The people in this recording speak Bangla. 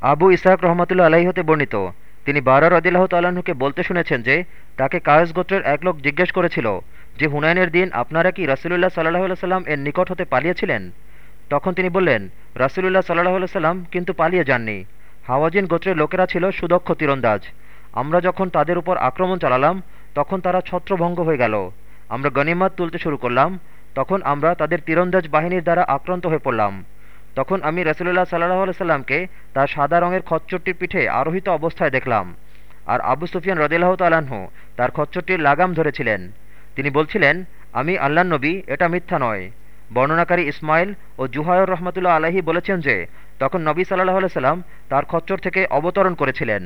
আবু ইসাহাক রহমতুল্লা আলাহি হতে বর্ণিত। তিনি বারার রদিল্লাহ তাল্লাহ্নকে বলতে শুনেছেন যে, তাকে কায়েস গোত্রের এক লোক জিজ্ঞেস করেছিল, যে হুনায়নের দিন আপনারা কি রাসুলুল্লাহ সাল্লাহ সাল্লাম এর নিকট হতে পালিয়েছিলেন? তখন তিনি বললেন, রাসুলুল্লাহ সাল্লাহ সাল্লাম কিন্তু পালিয়ে যাননি। হাওয়াজিন গোত্রের লোকেরা ছিল সুদক্ষ তীরন্দাজ। আমরা যখন তাদের উপর আক্রমণ চালালাম, তখন তারা ছত্রভঙ্গ হয়ে গেল। আমরা গনিমাত তুলতে শুরু করলাম, তখন আমরা তাদের তীরন্দাজ বাহিনীর দ্বারা আক্রান্ত হয়ে পড়লাম। তখন আমি রসুল্লাহ সাল্লাহ সাল্লামকে তার সাদা রঙের খচ্চরটির পিঠে আরোহিত অবস্থায় দেখলাম। আর আবু সুফিয়ান রদিল্লাহ তালাহ তার খচ্চরটির লাগাম ধরেছিলেন। তিনি বলছিলেন, আমি আল্লাহ নবী, এটা মিথ্যা নয়। বর্ণনাকারী ইসমাইল ও জুহায়র রহমতুল্লাহ আলাহি বলেছেন যে, তখন নবী সাল্লাহ সাল্লাম তার খচ্চর থেকে অবতরণ করেছিলেন।